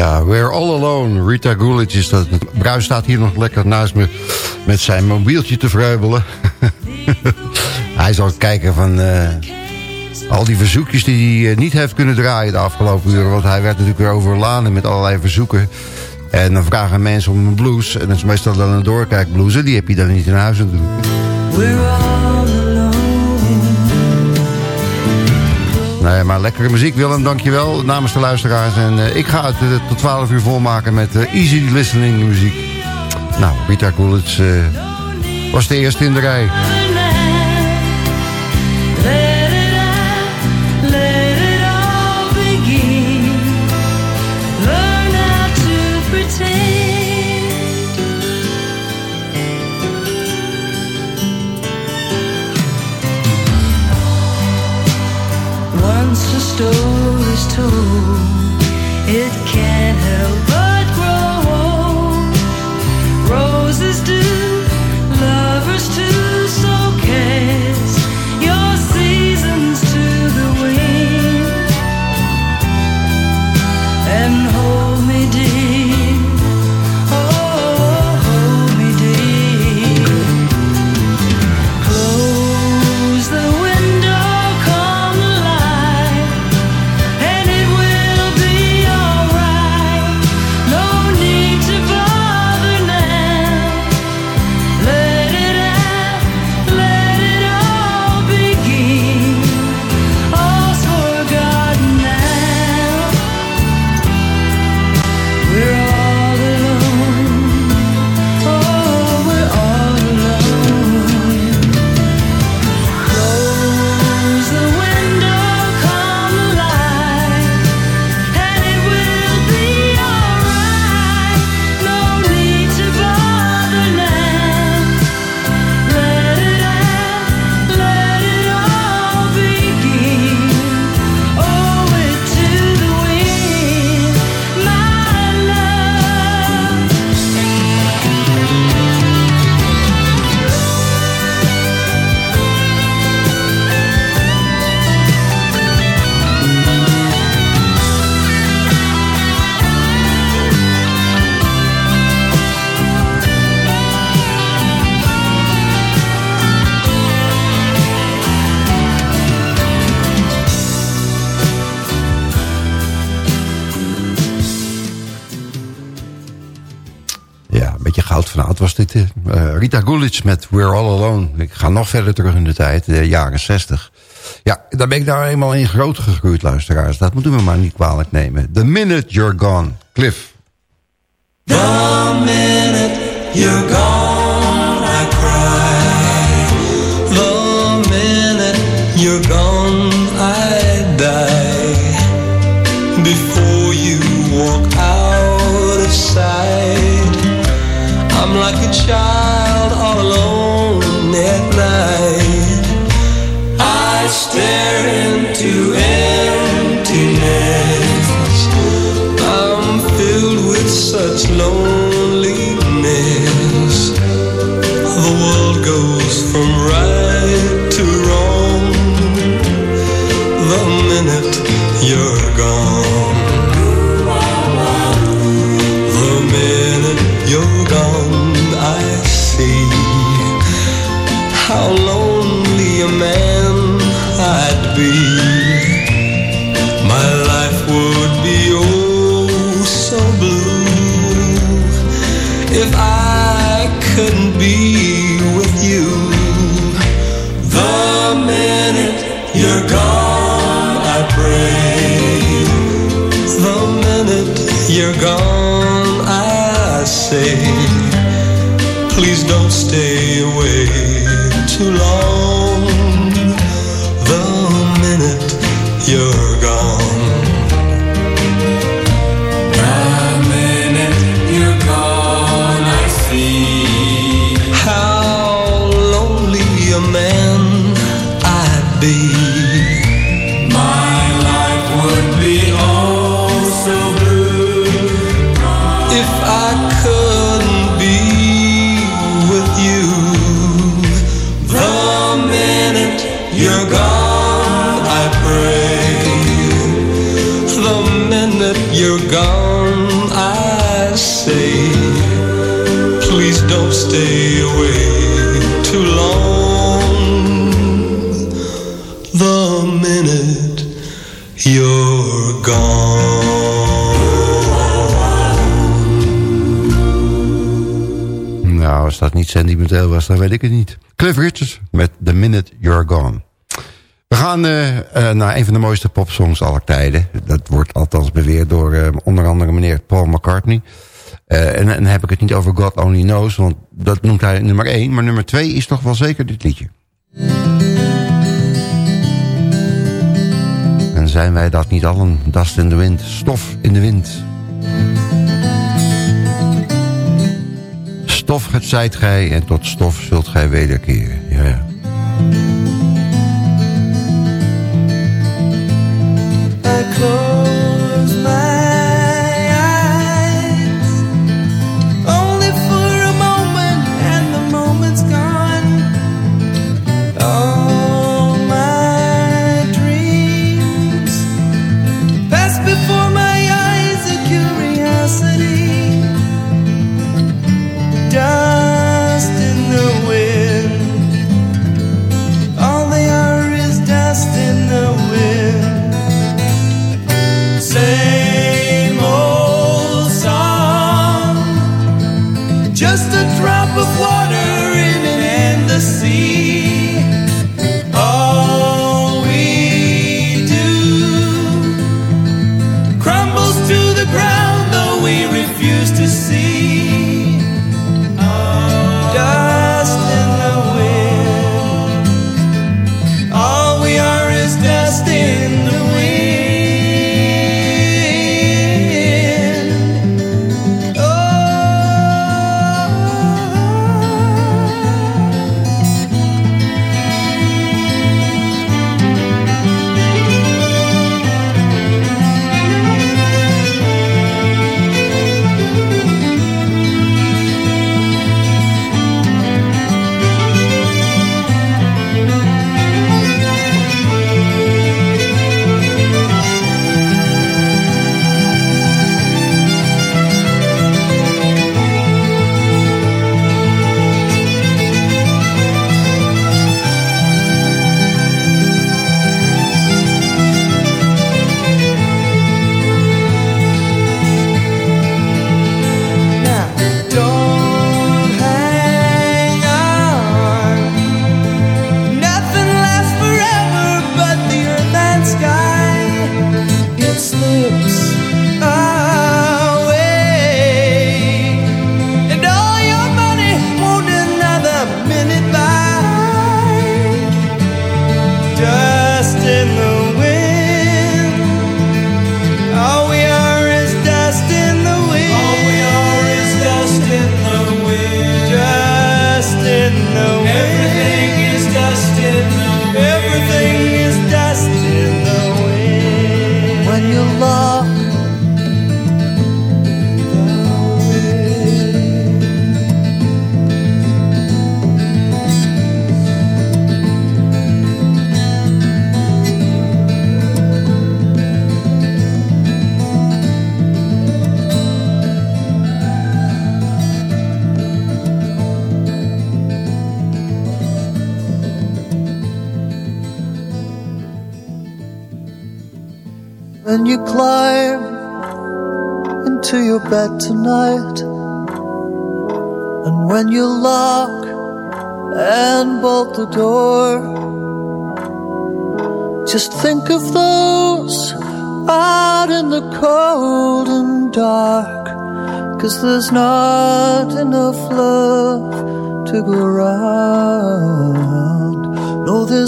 Ja, We're All Alone. Rita Coolidge is dat. Bruis staat hier nog lekker naast me met zijn mobieltje te vreubelen. hij zal kijken van... Uh, al die verzoekjes die hij eh, niet heeft kunnen draaien de afgelopen uren. Want hij werd natuurlijk weer overladen met allerlei verzoeken. En dan vragen mensen om een blues. En dat is meestal dan een doorkijkblues. En die heb je dan niet in huis natuurlijk. Nee, maar lekkere muziek Willem, dankjewel namens de luisteraars. En uh, ik ga het uh, tot 12 uur volmaken met uh, easy listening muziek. Nou, Rita Coolidge was de eerste in de rij. Met We're All Alone. Ik ga nog verder terug in de tijd, de jaren 60. Ja, daar ben ik daar eenmaal in groot gegroeid, luisteraars. Dat moeten we maar niet kwalijk nemen. The Minute You're Gone. Cliff. Ik het niet. Cliff Richards met The Minute You're Gone. We gaan uh, uh, naar een van de mooiste popsongs aller tijden. Dat wordt althans beweerd door uh, onder andere meneer Paul McCartney. en dan heb ik het niet over God Only Knows, want dat noemt hij nummer 1. Maar nummer 2 is toch wel zeker dit liedje. En zijn wij dat niet allen? Dust in the wind, stof in de wind. Stof het zijt gij en tot stof zult gij wederkeren. Ja, ja.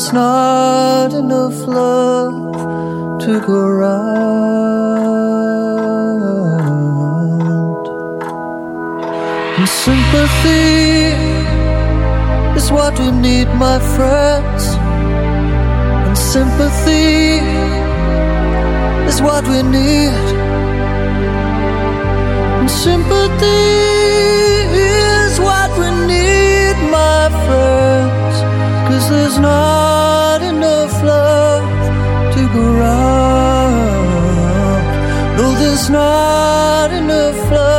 There's not enough love to go around. And sympathy is what we need, my friends. And sympathy is what we need. And sympathy is what we need, my friends. Cause there's not love to go around. No, there's not enough love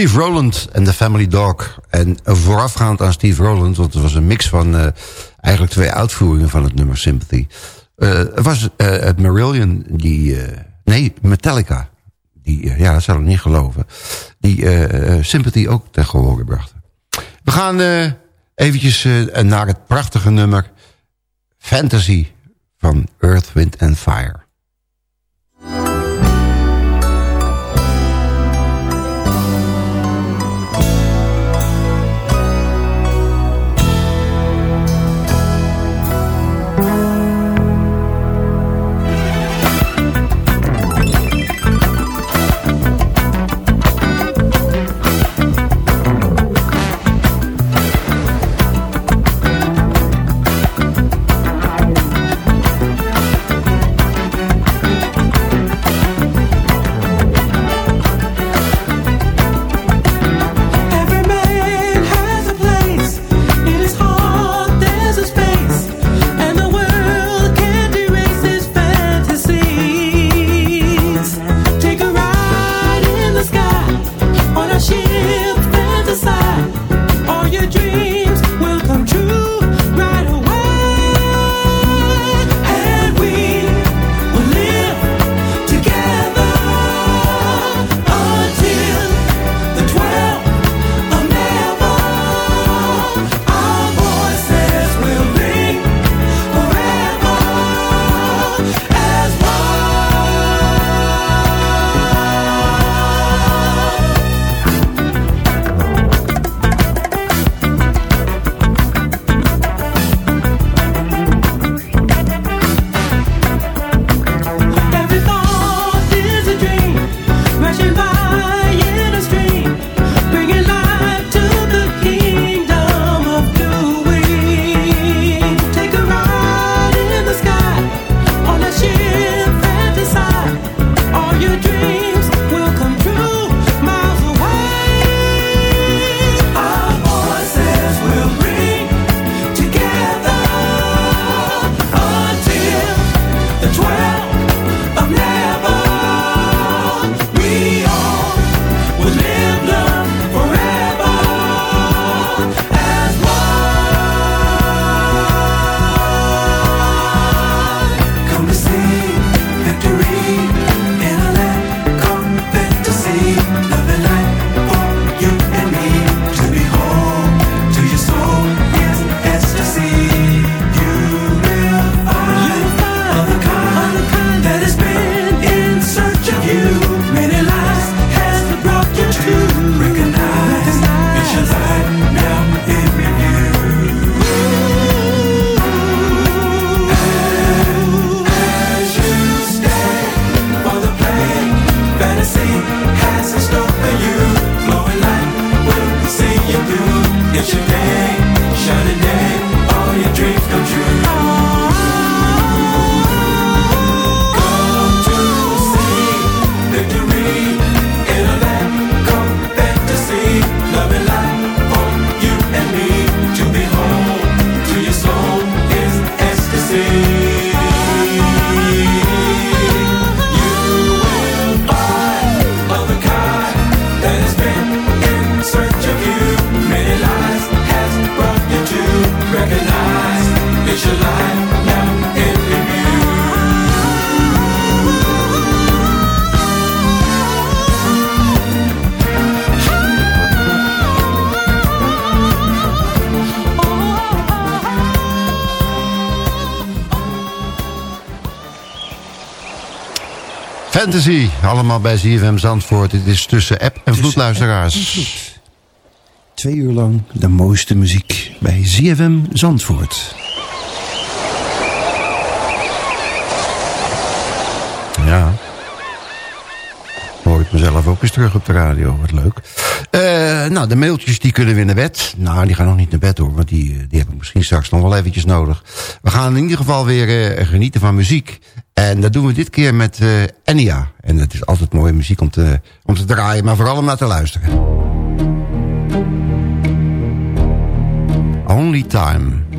Steve Rowland en The Family Dog. En voorafgaand aan Steve Rowland, want het was een mix van eh, eigenlijk twee uitvoeringen van het nummer Sympathy. Eh, Het was eh, het Marillion die... eh, nee, Metallica. Die, eh, ja, dat zou ik niet geloven. Die eh, eh, Sympathy ook gehore brachten. We gaan eh, eventjes eh, naar het prachtige nummer Fantasy van Earth, Wind and Fire. Fantasy, allemaal bij ZFM Zandvoort. Het is tussen app en vloedluisteraars. Twee uur lang de mooiste muziek bij ZFM Zandvoort. Ja. Hoor ik mezelf ook eens terug op de radio. Wat leuk. Uh, nou, de mailtjes die kunnen weer naar bed. Nou, die gaan nog niet naar bed hoor. Want die, die heb ik misschien straks nog wel eventjes nodig. We gaan in ieder geval weer uh, genieten van muziek. En dat doen we dit keer met uh, Enya. En het is altijd mooie muziek om te, om te draaien. Maar vooral om naar te luisteren. Only Time.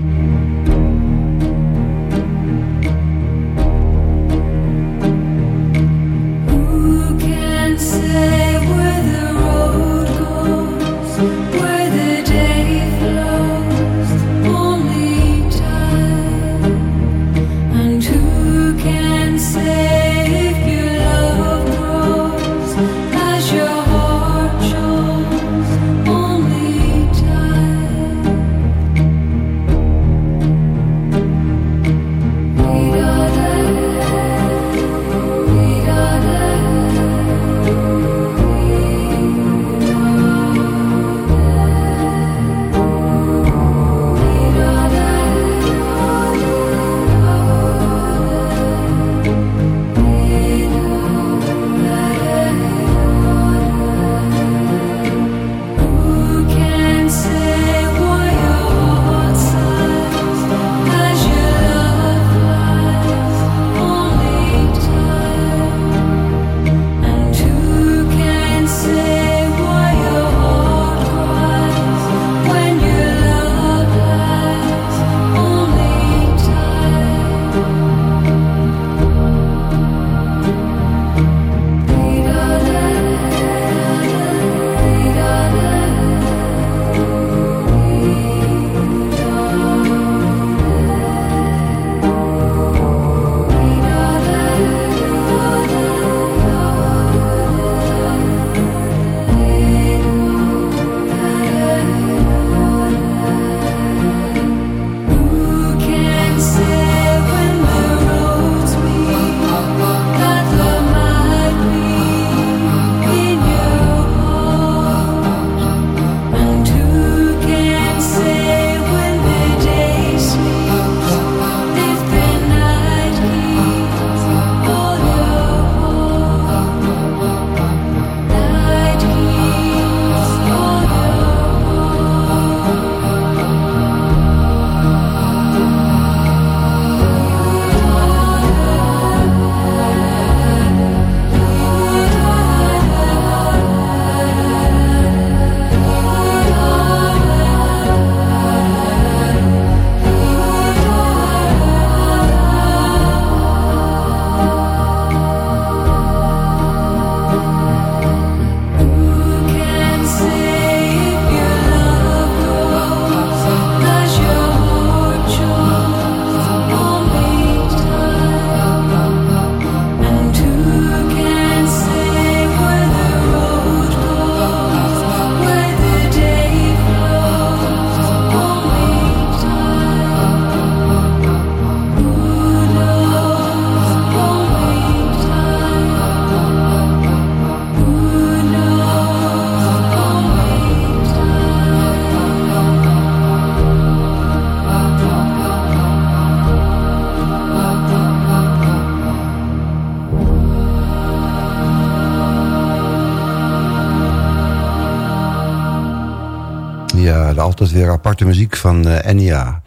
Altijd weer aparte muziek van uh, Enya.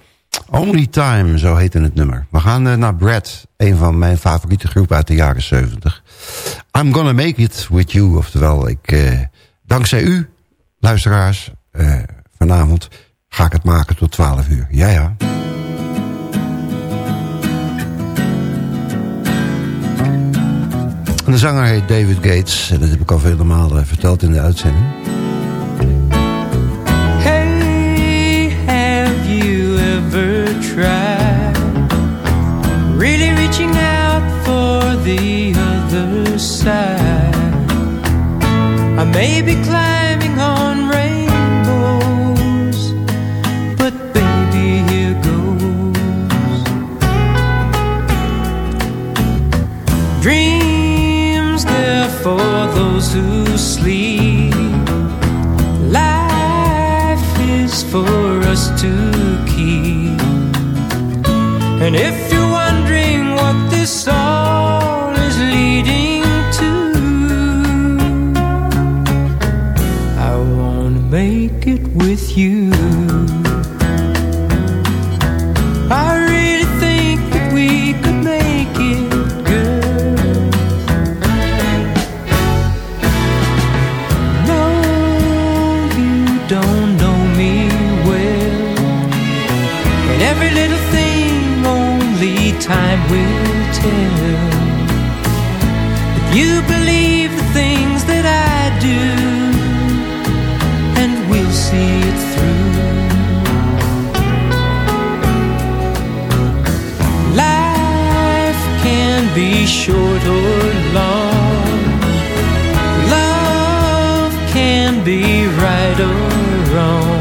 Only Time, zo heette het nummer. We gaan uh, naar Brad, een van mijn favoriete groepen uit de jaren 70. I'm gonna make it with you. Oftewel, ik, uh, dankzij u, luisteraars, vanavond ga ik het maken tot 12 uur. Ja, ja. De zanger heet David Gates. En dat heb ik al vele malen verteld in de uitzending. the other side. I may be climbing on rainbows, but baby, here goes. Dreams, they're for those who sleep. Life is for us to keep. And if you're wondering what this song be right or wrong.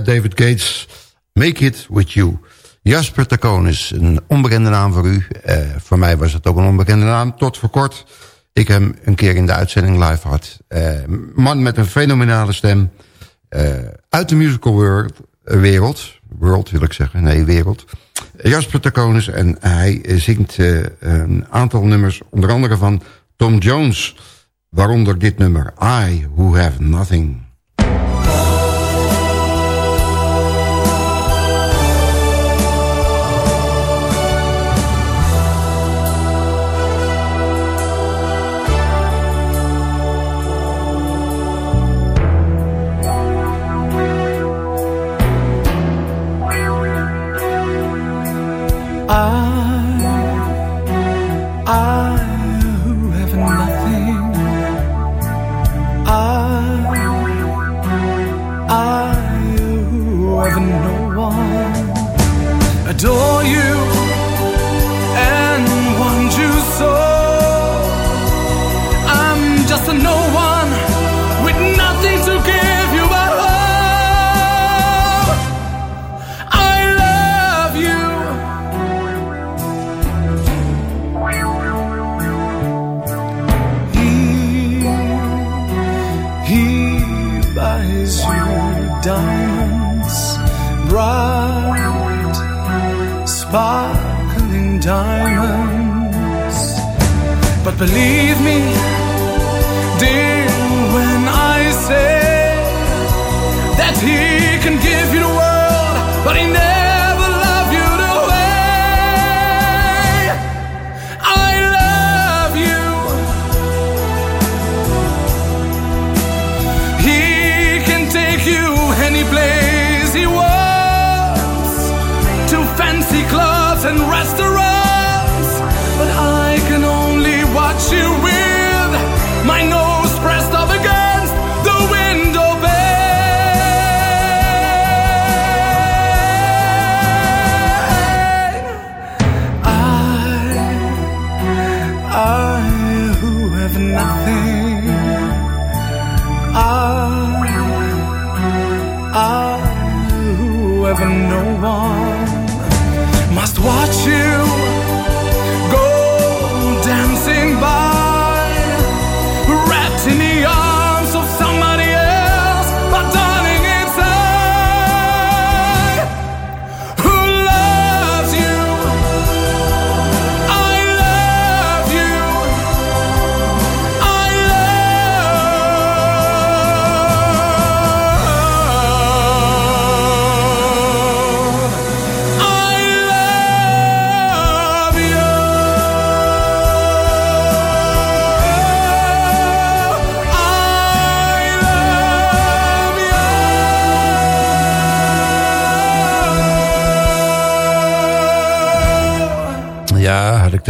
David Gates, Make It With You. Jasper Takonis, een onbekende naam voor u. Eh, voor mij was het ook een onbekende naam, tot voor kort. Ik hem een keer in de uitzending live had. Eh, man met een fenomenale stem. Eh, uit de musical world, wereld. World wil ik zeggen, nee wereld. Jasper Takonis en hij zingt een aantal nummers. Onder andere van Tom Jones. Waaronder dit nummer, I Who Have Nothing.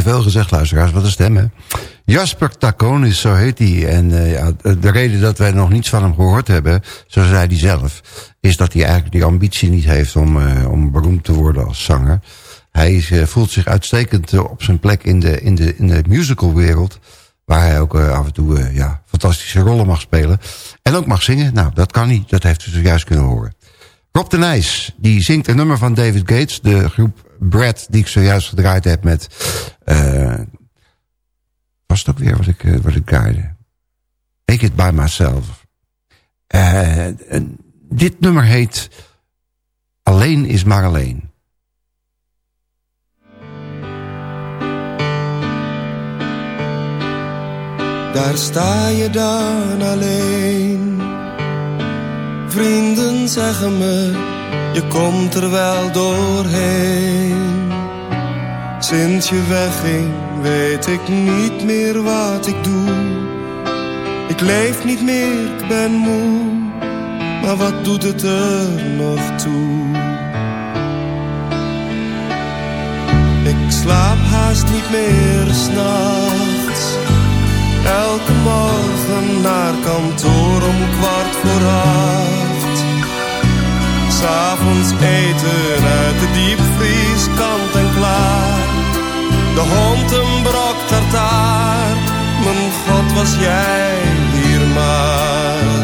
Veel gezegd, luisteraars. Wat een stem, hè? Jasper Taconis, zo heet hij. En eh, ja, de reden dat wij nog niets van hem gehoord hebben, zo zei hij zelf... is dat hij eigenlijk die ambitie niet heeft om, eh, om beroemd te worden als zanger. Hij eh, voelt zich uitstekend op zijn plek in de, in de, in de musicalwereld... waar hij ook af en toe ja, fantastische rollen mag spelen. En ook mag zingen. Nou, dat kan hij. Dat heeft u zojuist kunnen horen. Rob de Nijs, die zingt een nummer van David Gates. De groep Brad, die ik zojuist gedraaid heb met... eh was het ook weer wat ik, eh, wat ik draaide? Make It By Myself. Eh, dit nummer heet... Alleen is maar alleen. Daar sta je dan alleen. Vrienden zeggen me, je komt er wel doorheen. Sinds je wegging, weet ik niet meer wat ik doe. Ik leef niet meer, ik ben moe. Maar wat doet het er nog toe? Ik slaap haast niet meer s'nachts. Elke morgen naar kantoor om kwart voor acht. S'avonds eten uit de diepvries kant en klaar. De hond een brok tartaar. Mijn god was jij hier maar.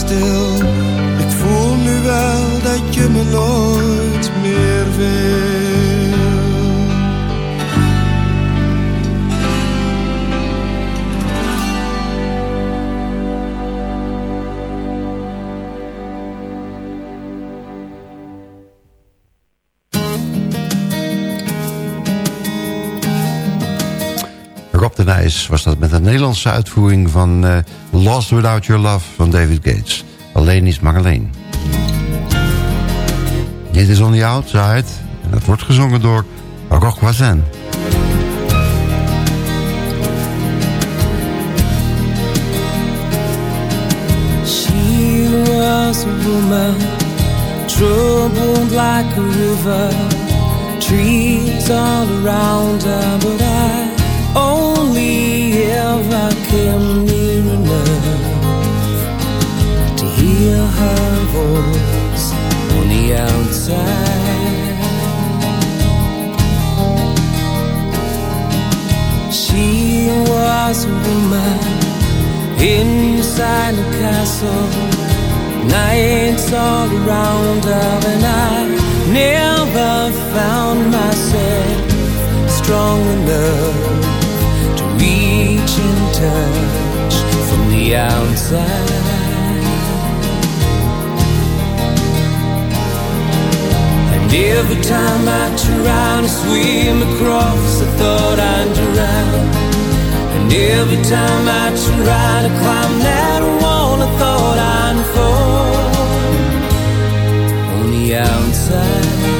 Stil. Ik voel nu wel dat je me nooit meer. Rob de was dat Nederlandse uitvoering van eh, Lost Without Your Love van David Gates. Alleen is maar alleen. Dit is On The Outside en dat wordt gezongen door Voisin. She was a woman, troubled like a river, trees all around her, but I only ever came near enough to hear her voice on the outside. She was a woman inside a castle nights all around her and I never outside. And every time I try to swim across, I thought I'd drown. And every time I try to climb that wall, I thought I'd fall on the outside.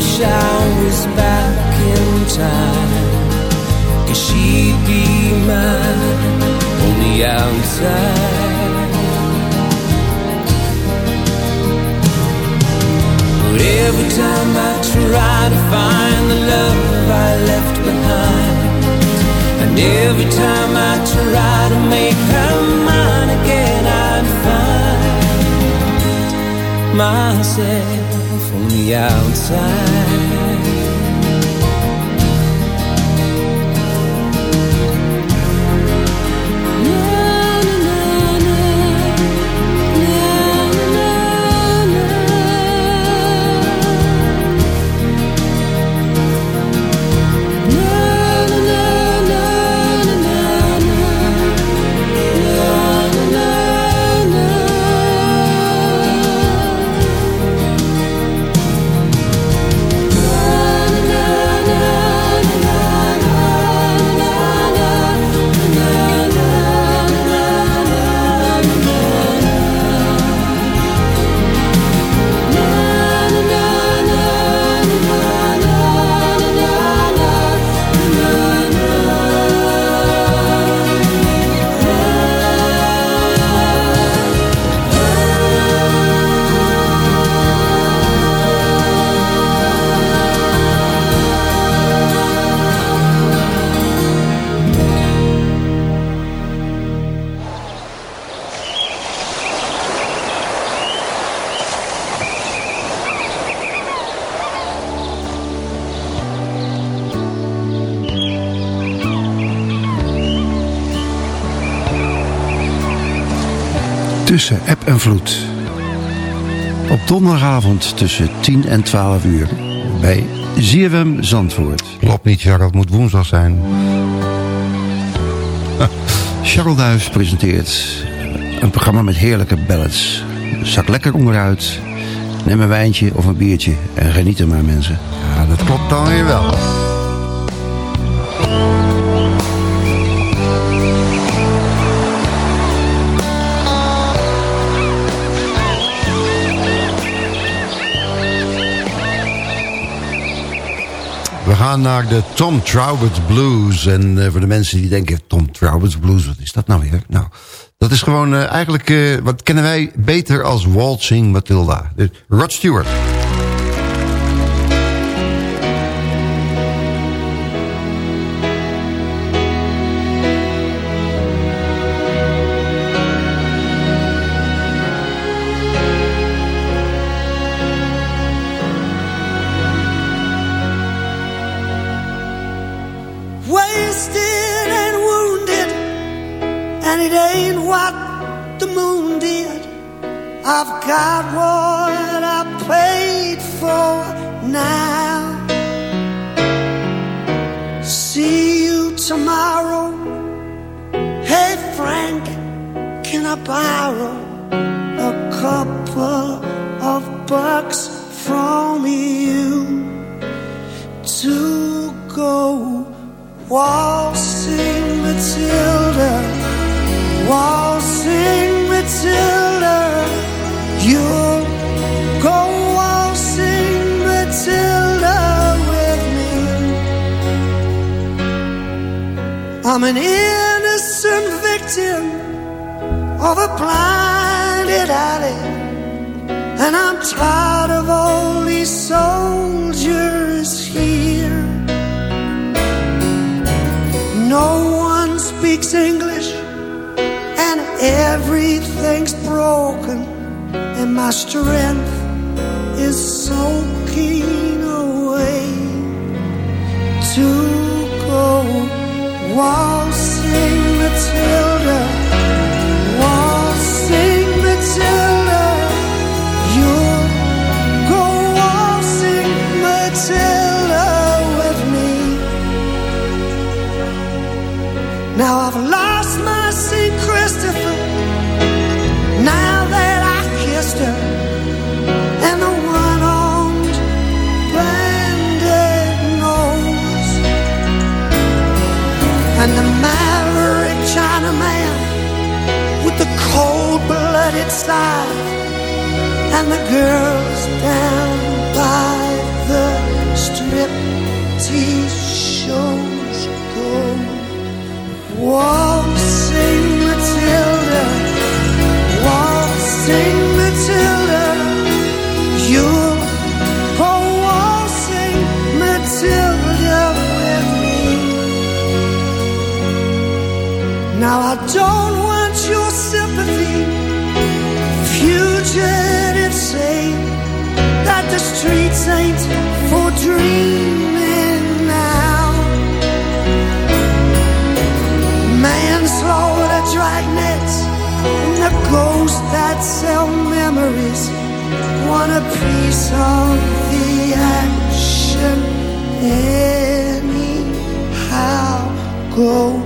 wish I was back in time. Cause she'd be mine on the outside. But every time I try to find the love I left behind, and every time I try to make her mine again, I'd find myself the outside. Tussen app en vloed. Op donderdagavond tussen 10 en 12 uur. Bij ZFM Zandvoort. Klopt niet, Charles, het moet woensdag zijn. Charles Duijs presenteert een programma met heerlijke ballads. Zak lekker onderuit. Neem een wijntje of een biertje en geniet er maar mensen. Ja, dat klopt dan weer wel. Naar de Tom Trowbridge Blues. En eh, voor de mensen die denken, Tom Trowbridge Blues, wat is dat nou weer? Nou, dat is gewoon eh, eigenlijk, eh, wat kennen wij beter als Waltzing Matilda. Dus Rod Stewart. Borrow a couple of bucks from you? to go waltzing Matilda, waltzing Matilda. You'll go waltzing Matilda with me. I'm an innocent victim of a blinded alley. And I'm tired of all these soldiers here. No one speaks English, and everything's broken, and my strength is so away and that the streets ain't for dreaming now. Manslaughter, dragnets, and the ghosts that sell memories want a piece of the action anyhow. Go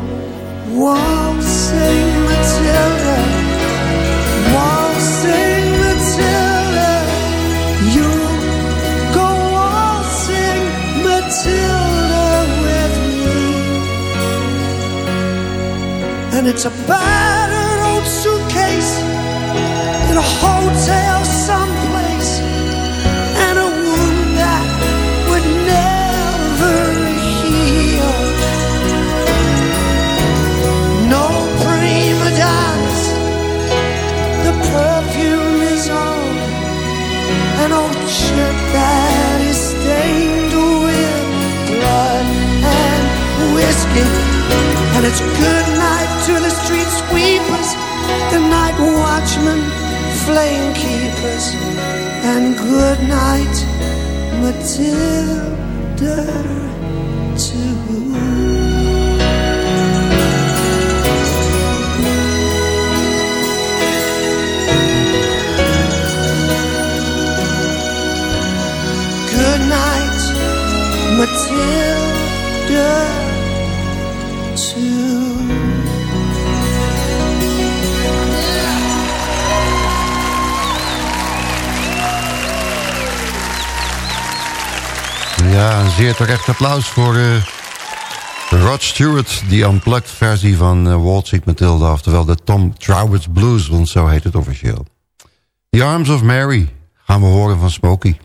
waltzing Matilda And it's a battered old suitcase in a hotel someplace. And a wound that would never heal. No prima donnas the perfume is on an old shirt that is stained with blood and whiskey. And it's good night to the street sweepers, the night watchmen, flame keepers, and good night, Matilda, too. Good night, Matilda, too. Ja, een zeer terecht applaus voor eh, Rod Stewart... die unplugged versie van uh, Waltzing Matilda... oftewel de Tom Trowers Blues, want zo heet het officieel. The Arms of Mary gaan we horen van Smokey.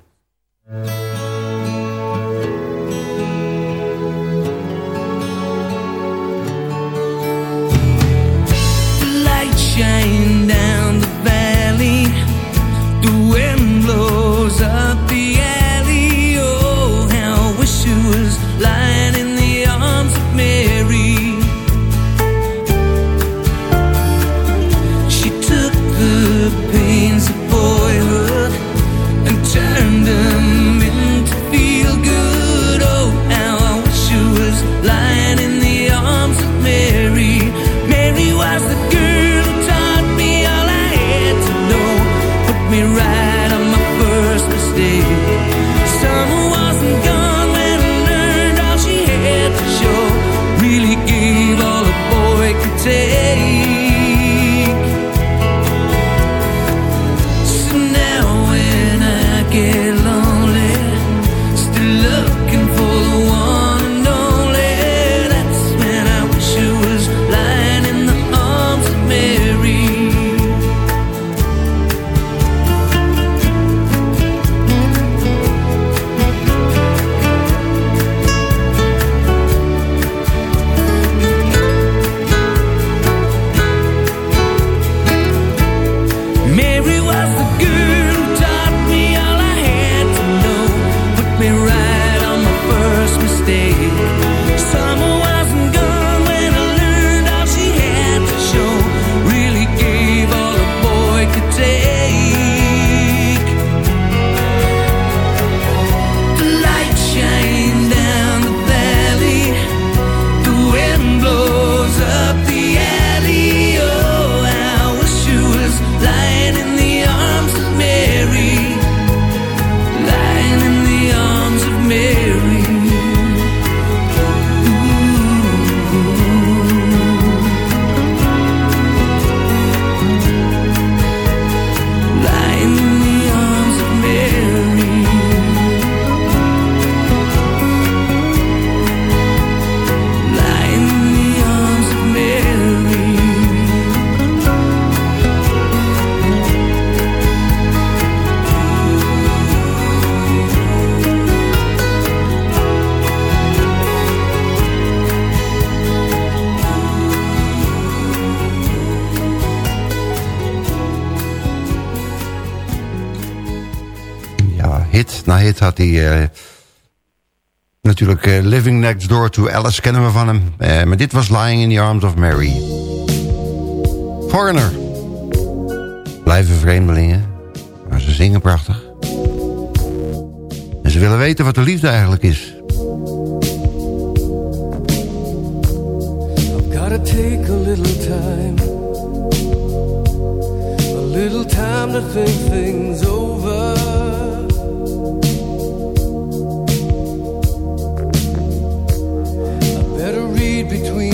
shine down the valley. The wind blows up the alley. na hit had hij... Eh, natuurlijk eh, Living Next Door to Alice kennen we van hem. Eh, maar dit was Lying in the Arms of Mary. Foreigner. Blijven vreemdelingen. Maar ze zingen prachtig. En ze willen weten wat de liefde eigenlijk is. I've gotta take a little time. A little time to think things over.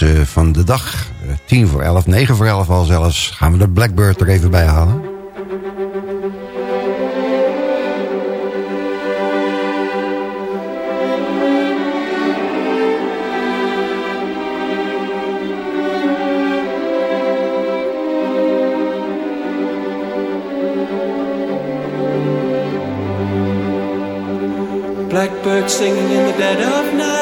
nieuws van de dag. Eh, 10 voor 11, 9 voor 11 al zelfs. Gaan we de Blackbird er even bij halen. Blackbird singing in the dead of night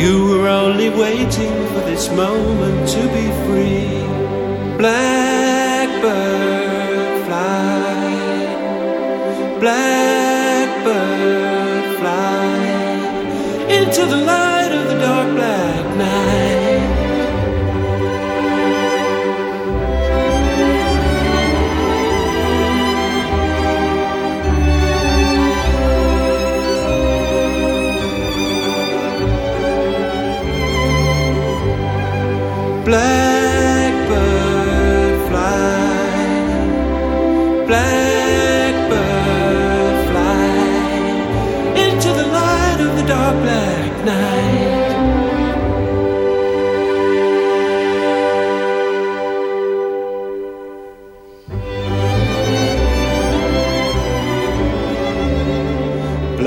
You were only waiting for this moment to be free. Blackbird fly, blackbird fly into the light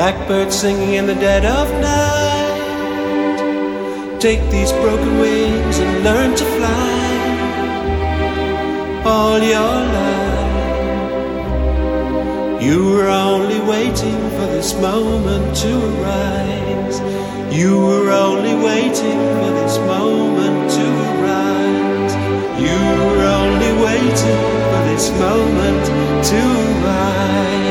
Blackbird singing in the dead of night. Take these broken wings and learn to fly all your life. You were only waiting for this moment to arise. You were only waiting for this moment to arise. You were only waiting for this moment to arise.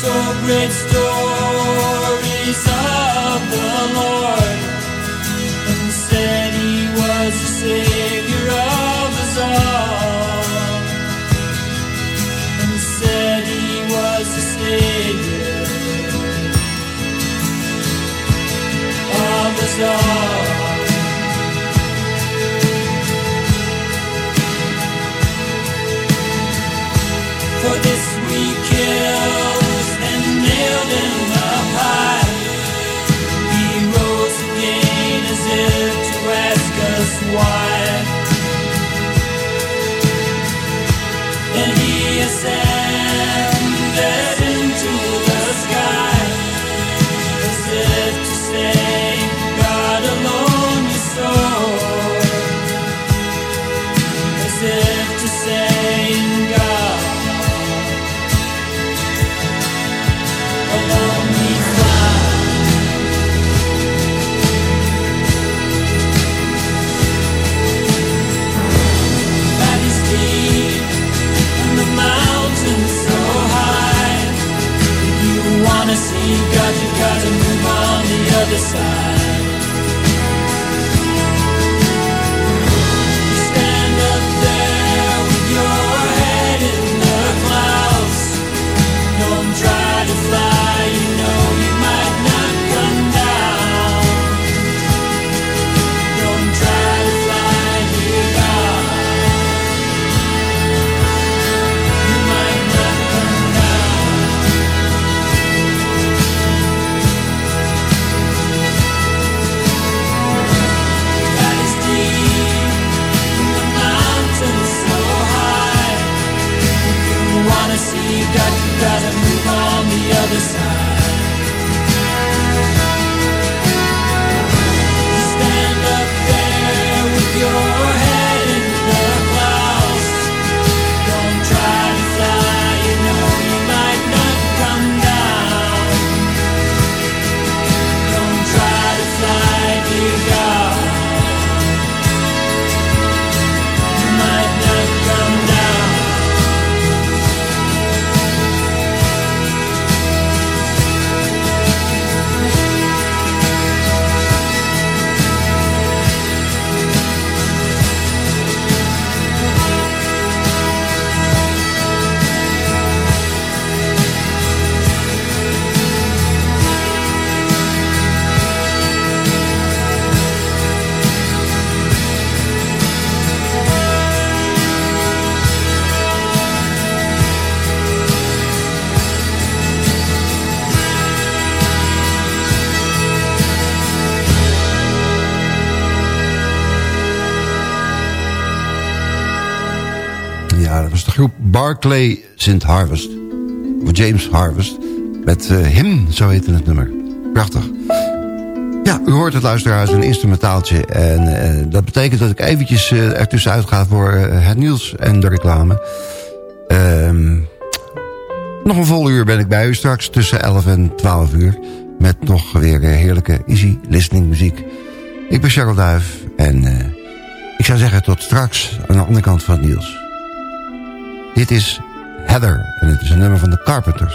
so great storm. Barclay St. Harvest. Of James Harvest. Met uh, Him, zo heette het nummer. Prachtig. Ja, u hoort het luisteraars, een instrumentaaltje. En uh, dat betekent dat ik eventjes uh, ertussenuit ga voor het nieuws en de reclame. Ehm, nog een vol uur ben ik bij u straks tussen 11 en 12 uur. Met nog weer heerlijke easy listening muziek. Ik ben Charles Duif en ik zou zeggen tot straks aan de andere kant van het nieuws. Dit is Heather en het is een nummer van de Carpenters.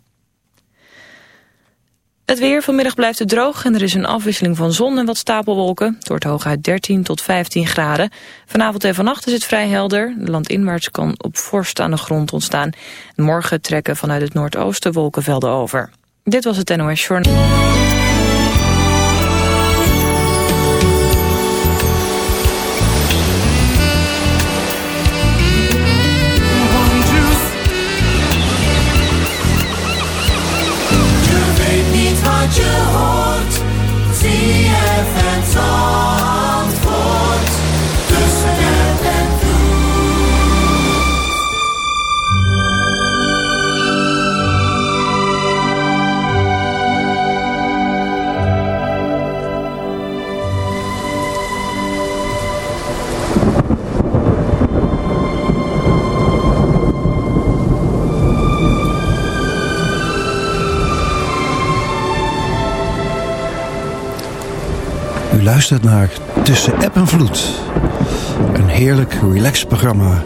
Het weer vanmiddag blijft het droog en er is een afwisseling van zon en wat stapelwolken. Het wordt hooguit 13 tot 15 graden. Vanavond en vannacht is het vrij helder. Landinwaarts kan op vorst aan de grond ontstaan. Morgen trekken vanuit het noordoosten wolkenvelden over. Dit was het NOS Journal. song. Luistert naar Tussen App en Vloed. Een heerlijk, relaxed programma